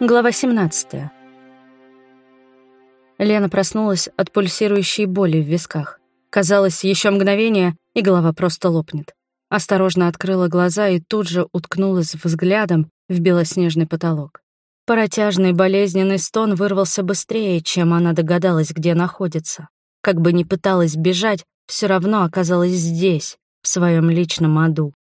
Глава 17. Лена проснулась от пульсирующей боли в висках. Казалось, еще мгновение, и голова просто лопнет. Осторожно открыла глаза и тут же уткнулась взглядом в белоснежный потолок. Протяжный болезненный стон вырвался быстрее, чем она догадалась, где находится. Как бы ни пыталась бежать, все равно оказалась здесь, в своем личном аду.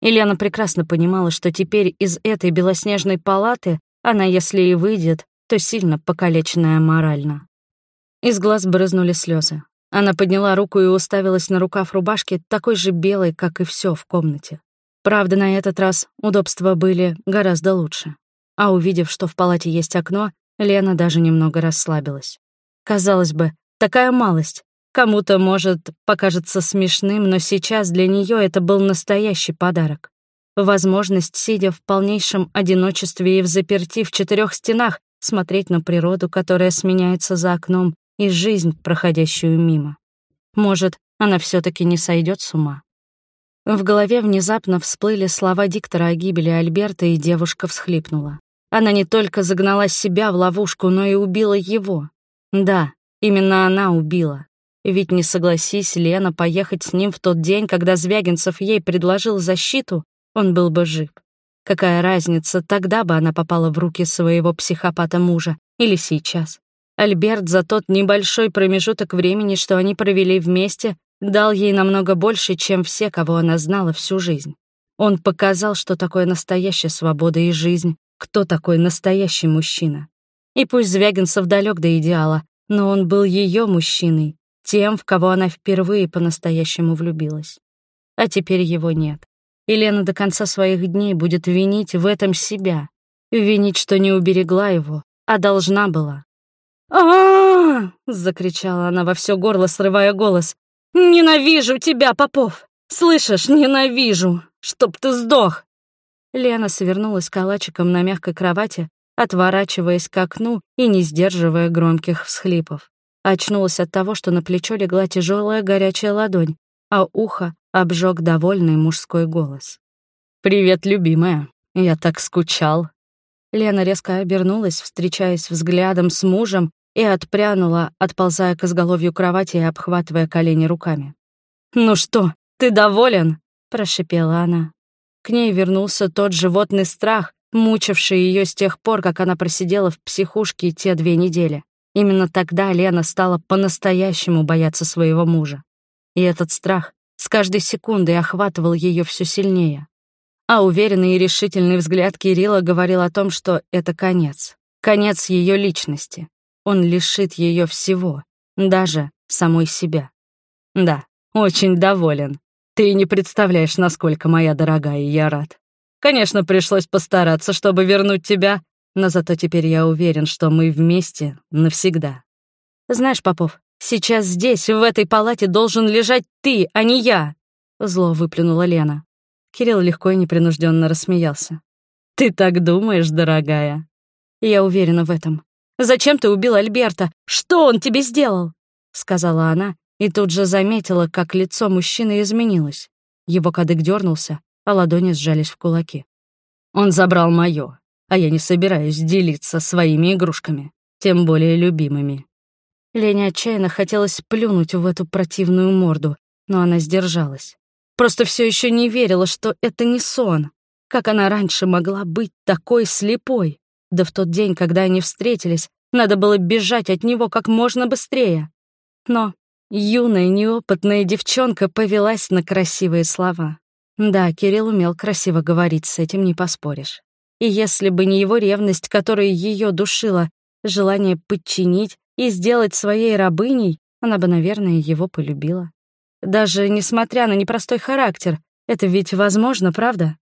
Елена прекрасно понимала, что теперь из этой белоснежной палаты она, если и выйдет, то сильно покалеченная морально. Из глаз брызнули слезы. Она подняла руку и уставилась на рукав рубашки, такой же белой, как и все в комнате. Правда, на этот раз удобства были гораздо лучше. А увидев, что в палате есть окно, Лена даже немного расслабилась. Казалось бы, такая малость. Кому-то, может, покажется смешным, но сейчас для нее это был настоящий подарок возможность, сидя в полнейшем одиночестве и в заперти в четырех стенах, смотреть на природу, которая сменяется за окном, и жизнь, проходящую мимо. Может, она все таки не сойдет с ума. В голове внезапно всплыли слова диктора о гибели Альберта, и девушка всхлипнула. Она не только загнала себя в ловушку, но и убила его. Да, именно она убила. Ведь не согласись Лена поехать с ним в тот день, когда Звягинцев ей предложил защиту, он был бы жив. Какая разница, тогда бы она попала в руки своего психопата-мужа или сейчас. Альберт за тот небольшой промежуток времени, что они провели вместе, дал ей намного больше, чем все, кого она знала всю жизнь. Он показал, что такое настоящая свобода и жизнь, кто такой настоящий мужчина. И пусть Звягинцев далек до идеала, но он был ее мужчиной, тем, в кого она впервые по-настоящему влюбилась. А теперь его нет. И Лена до конца своих дней будет винить в этом себя. Винить, что не уберегла его, а должна была. а закричала она во все горло, срывая голос. «Ненавижу тебя, Попов! Слышишь, ненавижу! Чтоб ты сдох!» Лена свернулась калачиком на мягкой кровати, отворачиваясь к окну и не сдерживая громких всхлипов. Очнулась от того, что на плечо легла тяжелая горячая ладонь, а ухо обжег довольный мужской голос. «Привет, любимая. Я так скучал». Лена резко обернулась, встречаясь взглядом с мужем, и отпрянула, отползая к изголовью кровати и обхватывая колени руками. «Ну что, ты доволен?» — прошипела она. К ней вернулся тот животный страх, мучивший ее с тех пор, как она просидела в психушке те две недели. Именно тогда Лена стала по-настоящему бояться своего мужа. И этот страх с каждой секундой охватывал ее все сильнее. А уверенный и решительный взгляд Кирилла говорил о том, что это конец. Конец ее личности. Он лишит ее всего, даже самой себя. Да, очень доволен. Ты не представляешь, насколько моя дорогая, я рад. Конечно, пришлось постараться, чтобы вернуть тебя, но зато теперь я уверен, что мы вместе навсегда. Знаешь, Попов, Сейчас здесь, в этой палате, должен лежать ты, а не я!» Зло выплюнула Лена. Кирилл легко и непринужденно рассмеялся. «Ты так думаешь, дорогая?» «Я уверена в этом. Зачем ты убил Альберта? Что он тебе сделал?» Сказала она и тут же заметила, как лицо мужчины изменилось. Его кадык дернулся, а ладони сжались в кулаки. «Он забрал моё, а я не собираюсь делиться своими игрушками, тем более любимыми. Лене отчаянно хотелось плюнуть в эту противную морду, но она сдержалась. Просто все еще не верила, что это не сон. Как она раньше могла быть такой слепой? Да в тот день, когда они встретились, надо было бежать от него как можно быстрее. Но юная, неопытная девчонка повелась на красивые слова. Да, Кирилл умел красиво говорить, с этим не поспоришь. И если бы не его ревность, которая ее душила, желание подчинить, и сделать своей рабыней, она бы, наверное, его полюбила. Даже несмотря на непростой характер, это ведь возможно, правда?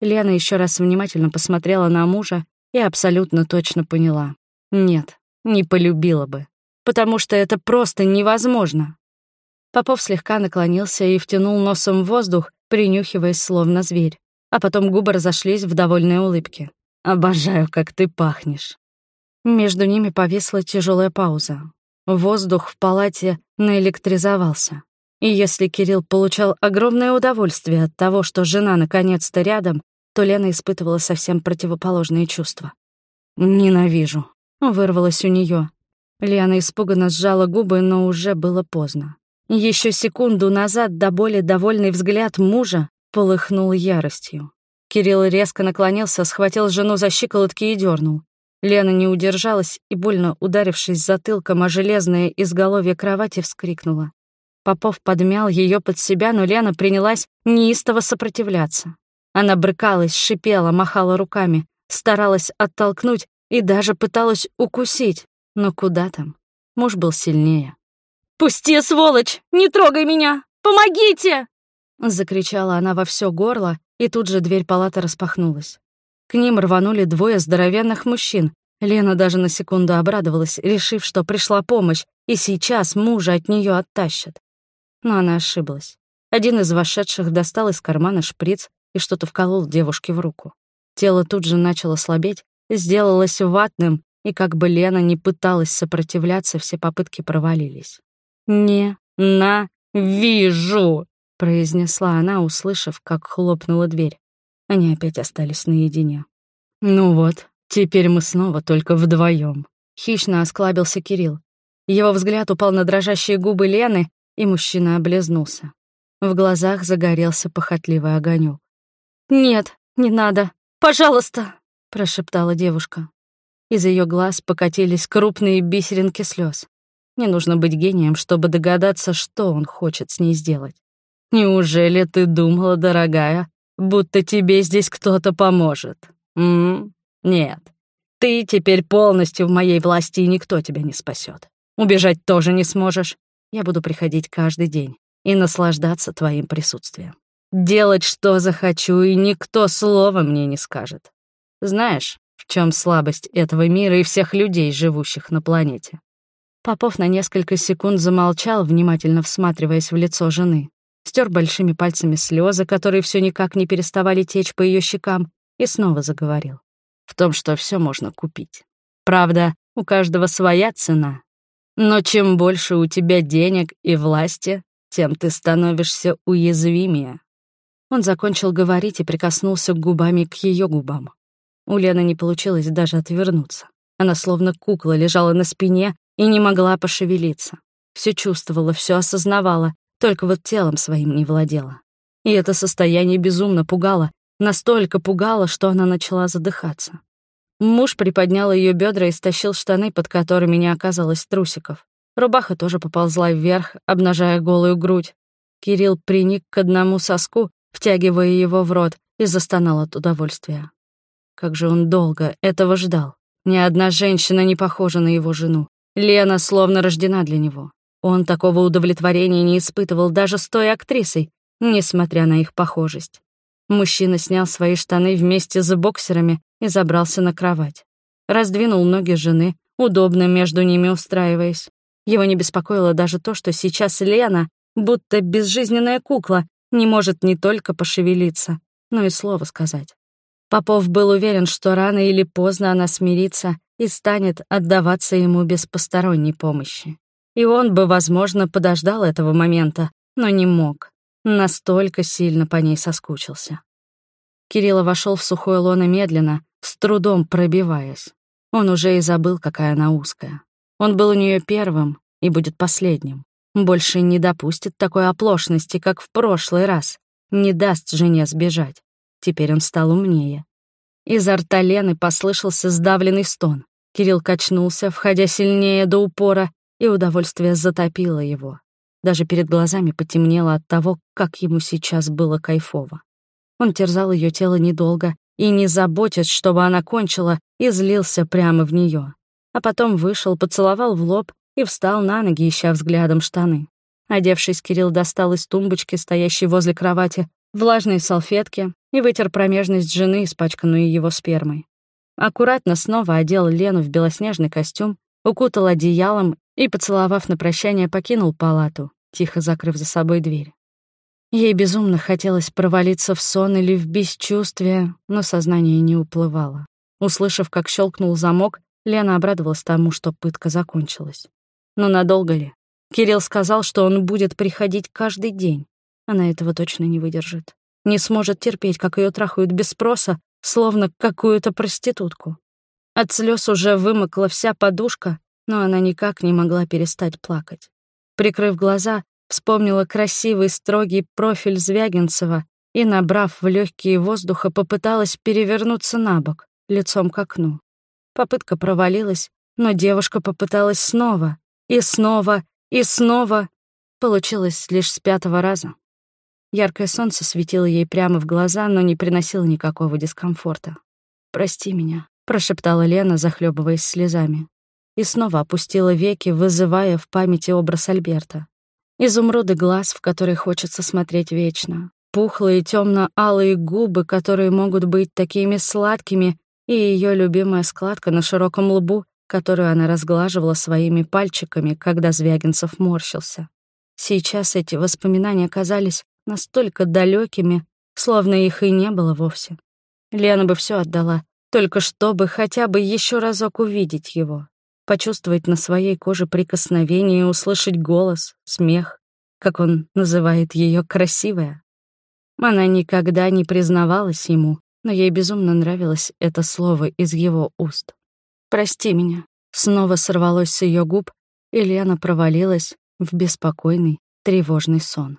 Лена еще раз внимательно посмотрела на мужа и абсолютно точно поняла. Нет, не полюбила бы, потому что это просто невозможно. Попов слегка наклонился и втянул носом в воздух, принюхиваясь словно зверь, а потом губы разошлись в довольной улыбке. «Обожаю, как ты пахнешь». Между ними повисла тяжелая пауза. Воздух в палате наэлектризовался. И если Кирилл получал огромное удовольствие от того, что жена наконец-то рядом, то Лена испытывала совсем противоположные чувства. Ненавижу. Вырвалось у нее. Лена испуганно сжала губы, но уже было поздно. Еще секунду назад до боли довольный взгляд мужа полыхнул яростью. Кирилл резко наклонился, схватил жену за щиколотки и дернул. Лена не удержалась и, больно ударившись затылком о железное изголовье кровати, вскрикнула. Попов подмял ее под себя, но Лена принялась неистово сопротивляться. Она брыкалась, шипела, махала руками, старалась оттолкнуть и даже пыталась укусить. Но куда там? Муж был сильнее. «Пусти, сволочь! Не трогай меня! Помогите!» Закричала она во все горло, и тут же дверь палаты распахнулась. К ним рванули двое здоровенных мужчин. Лена даже на секунду обрадовалась, решив, что пришла помощь, и сейчас мужа от нее оттащат. Но она ошиблась. Один из вошедших достал из кармана шприц и что-то вколол девушке в руку. Тело тут же начало слабеть, сделалось ватным, и как бы Лена не пыталась сопротивляться, все попытки провалились. «Не на вижу!» — произнесла она, услышав, как хлопнула дверь. Они опять остались наедине. «Ну вот, теперь мы снова только вдвоем. Хищно осклабился Кирилл. Его взгляд упал на дрожащие губы Лены, и мужчина облизнулся. В глазах загорелся похотливый огонек. «Нет, не надо. Пожалуйста!» — прошептала девушка. Из ее глаз покатились крупные бисеринки слез. Не нужно быть гением, чтобы догадаться, что он хочет с ней сделать. «Неужели ты думала, дорогая, будто тебе здесь кто-то поможет. М? Нет. Ты теперь полностью в моей власти, и никто тебя не спасет. Убежать тоже не сможешь. Я буду приходить каждый день и наслаждаться твоим присутствием. Делать, что захочу, и никто слова мне не скажет. Знаешь, в чем слабость этого мира и всех людей, живущих на планете? Попов на несколько секунд замолчал, внимательно всматриваясь в лицо жены стер большими пальцами слезы, которые все никак не переставали течь по ее щекам, и снова заговорил. В том, что все можно купить. Правда, у каждого своя цена. Но чем больше у тебя денег и власти, тем ты становишься уязвимее. Он закончил говорить и прикоснулся губами к ее губам. У Лены не получилось даже отвернуться. Она словно кукла лежала на спине и не могла пошевелиться. Все чувствовала, все осознавала, только вот телом своим не владела. И это состояние безумно пугало, настолько пугало, что она начала задыхаться. Муж приподнял ее бедра и стащил штаны, под которыми не оказалось трусиков. Рубаха тоже поползла вверх, обнажая голую грудь. Кирилл приник к одному соску, втягивая его в рот, и застонал от удовольствия. Как же он долго этого ждал. Ни одна женщина не похожа на его жену. Лена словно рождена для него. Он такого удовлетворения не испытывал даже с той актрисой, несмотря на их похожесть. Мужчина снял свои штаны вместе с боксерами и забрался на кровать. Раздвинул ноги жены, удобно между ними устраиваясь. Его не беспокоило даже то, что сейчас Лена, будто безжизненная кукла, не может не только пошевелиться, но и слово сказать. Попов был уверен, что рано или поздно она смирится и станет отдаваться ему без посторонней помощи. И он бы, возможно, подождал этого момента, но не мог. Настолько сильно по ней соскучился. Кирилла вошел в сухое лоно медленно, с трудом пробиваясь. Он уже и забыл, какая она узкая. Он был у нее первым и будет последним. Больше не допустит такой оплошности, как в прошлый раз. Не даст жене сбежать. Теперь он стал умнее. Изо рта Лены послышался сдавленный стон. Кирилл качнулся, входя сильнее до упора, и удовольствие затопило его. Даже перед глазами потемнело от того, как ему сейчас было кайфово. Он терзал ее тело недолго и, не заботясь, чтобы она кончила, излился прямо в нее. А потом вышел, поцеловал в лоб и встал на ноги, ища взглядом штаны. Одевшись, Кирилл достал из тумбочки, стоящей возле кровати, влажные салфетки и вытер промежность жены, испачканную его спермой. Аккуратно снова одел Лену в белоснежный костюм, укутал одеялом и, поцеловав на прощание, покинул палату, тихо закрыв за собой дверь. Ей безумно хотелось провалиться в сон или в бесчувствие, но сознание не уплывало. Услышав, как щелкнул замок, Лена обрадовалась тому, что пытка закончилась. Но надолго ли? Кирилл сказал, что он будет приходить каждый день. Она этого точно не выдержит. Не сможет терпеть, как ее трахают без спроса, словно какую-то проститутку. От слез уже вымокла вся подушка, но она никак не могла перестать плакать. Прикрыв глаза, вспомнила красивый строгий профиль Звягинцева и, набрав в легкие воздуха, попыталась перевернуться на бок, лицом к окну. Попытка провалилась, но девушка попыталась снова, и снова, и снова. Получилось лишь с пятого раза. Яркое солнце светило ей прямо в глаза, но не приносило никакого дискомфорта. «Прости меня», — прошептала Лена, захлебываясь слезами. И снова опустила веки, вызывая в памяти образ Альберта. Изумруды глаз, в которые хочется смотреть вечно. Пухлые темно алые губы, которые могут быть такими сладкими, и ее любимая складка на широком лбу, которую она разглаживала своими пальчиками, когда Звягинцев морщился. Сейчас эти воспоминания казались настолько далекими, словно их и не было вовсе. Лена бы все отдала, только чтобы хотя бы еще разок увидеть его, почувствовать на своей коже прикосновение услышать голос, смех, как он называет ее красивая. Она никогда не признавалась ему, но ей безумно нравилось это слово из его уст. «Прости меня», снова сорвалось с ее губ, и Лена провалилась в беспокойный, тревожный сон.